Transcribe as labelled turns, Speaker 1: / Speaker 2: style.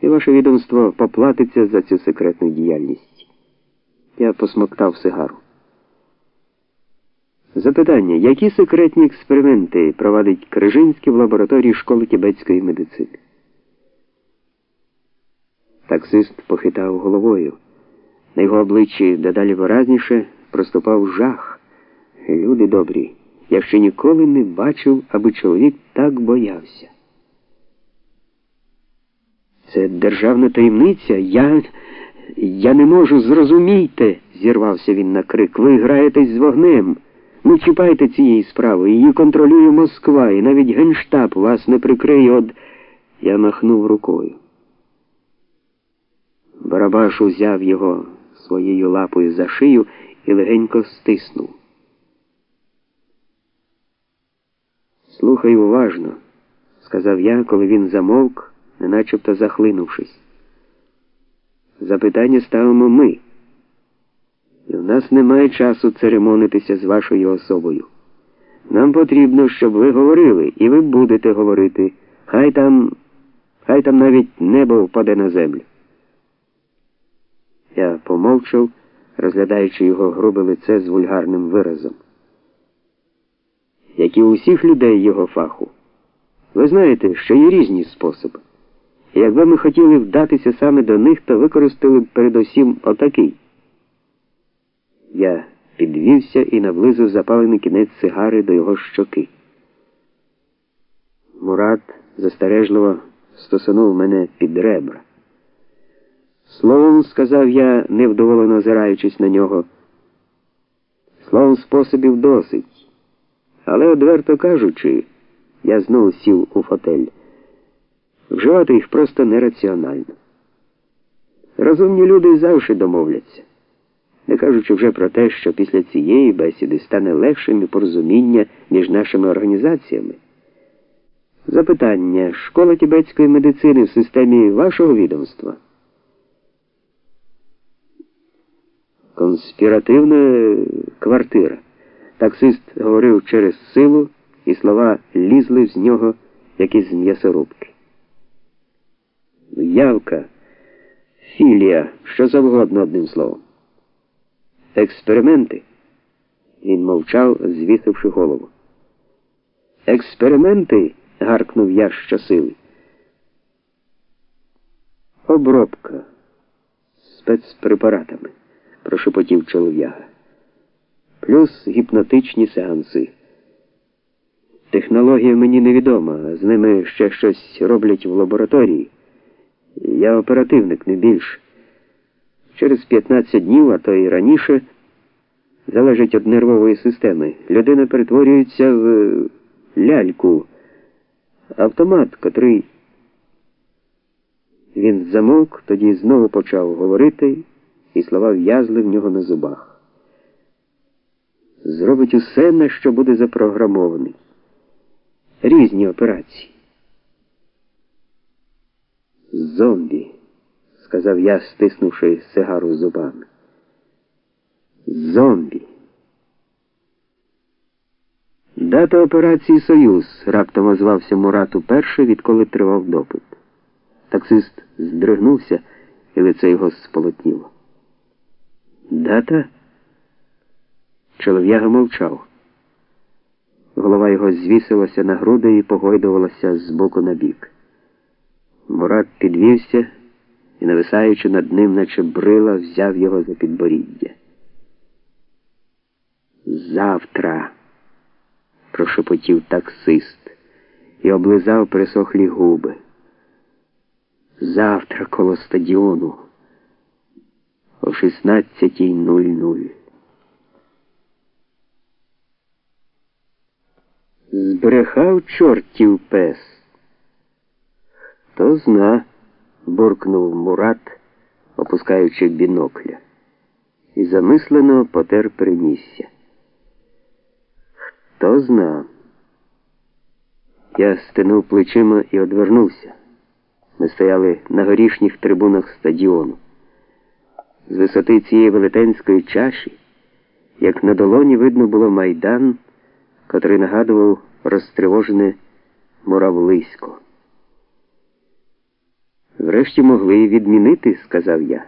Speaker 1: і ваше відомство поплатиться за цю секретну діяльність. Я посмоктав сигару. Запитання, які секретні експерименти провадить Крижинський в лабораторії школи тібетської медицини? Таксист похитав головою. На його обличчі дедалі виразніше проступав жах. Люди добрі, я ще ніколи не бачив, аби чоловік так боявся. Це державна таємниця. Я я не можу зрозумійте, зірвався він на крик. Ви граєтесь з вогнем. Не чіпайте цієї справи. Її контролює Москва, і навіть Генштаб вас не прикриє од. Я махнув рукою. Барабаш узяв його своєю лапою за шию і легенько стиснув. Слухай уважно, сказав я, коли він замовк, неначебто захлинувшись. Запитання ставимо ми. І в нас немає часу церемонитися з вашою особою. Нам потрібно, щоб ви говорили, і ви будете говорити. Хай там, хай там навіть небо впаде на землю. Я помовчав, розглядаючи його грубе лице з вульгарним виразом. Як і у всіх людей його фаху. Ви знаєте, що є різні способи. Якби ми хотіли вдатися саме до них, то використали б передусім отакий. Я підвівся і наблизив запалений кінець сигари до його щоки. Мурат застережливо стосунув мене під ребра. Словом, сказав я, невдоволено озираючись на нього. Словом, способів досить. Але, одверто кажучи, я знову сів у фотель. Вживати їх просто нераціонально. Розумні люди завжди домовляться, не кажучи вже про те, що після цієї бесіди стане легшим і порозуміння між нашими організаціями. Запитання школа тібетської медицини в системі вашого відомства. Конспіративна квартира. Таксист говорив через силу, і слова лізли з нього, як із м'ясорубки. Явка, філія, що завгодно одним словом. Експерименти. Він мовчав, звісивши голову. Експерименти. гаркнув я щосили. Обробка спецпрепаратами, прошепотів чолов'яга. Плюс гіпнотичні сеанси. Технологія мені невідома, з ними ще щось роблять в лабораторії. Я оперативник не більш. Через 15 днів, а то і раніше, залежить від нервової системи. Людина перетворюється в ляльку, автомат, котрий. Він замовк, тоді знову почав говорити, і слова в'язли в нього на зубах. Зробить усе, на що буде запрограмований. Різні операції. Зомбі, сказав я, стиснувши сигару зубами. Зомбі. Дата операції Союз раптом озвався Мурат уперше, відколи тривав допит. Таксист здригнувся, і лице його сполотніло. Дата? Чолов'яга мовчав. Голова його звісилася на груди і погойдувалася з боку на бік. Мурат підвівся і, нависаючи над ним, наче брила, взяв його за підборіддя. Завтра, прошепотів таксист і облизав присохлі губи. Завтра коло стадіону о 16.00. Збрехав чортів пес. Хто зна, буркнув Мурат, опускаючи бінокля, і замислено потер принісся. Хто зна. Я стинув плечима і одвернувся. Ми стояли на горішніх трибунах стадіону. З висоти цієї велетенської чаші, як на долоні видно було майдан, котрий нагадував розтривожене муравлисько. Врешті могли відмінити, сказав я.